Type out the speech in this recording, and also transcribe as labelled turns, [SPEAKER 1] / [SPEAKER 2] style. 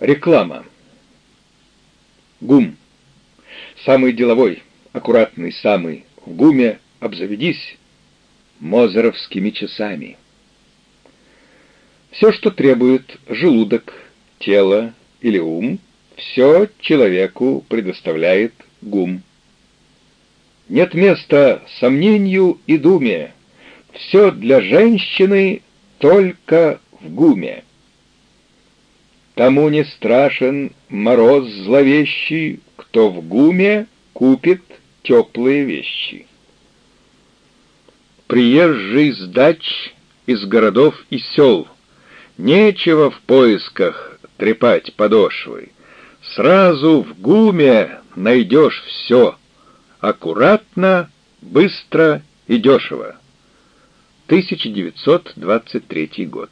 [SPEAKER 1] Реклама. ГУМ. Самый деловой, аккуратный самый. В ГУМе обзаведись мозеровскими часами. Все, что требует желудок, тело или ум, все человеку предоставляет ГУМ. Нет места сомнению и думе. Все для женщины только в ГУМе. Тому не страшен мороз зловещий, кто в ГУМе купит теплые вещи. Приезжий с дач из городов и сел, нечего в поисках трепать подошвы. Сразу в ГУМе найдешь все, аккуратно, быстро и дешево. 1923 год.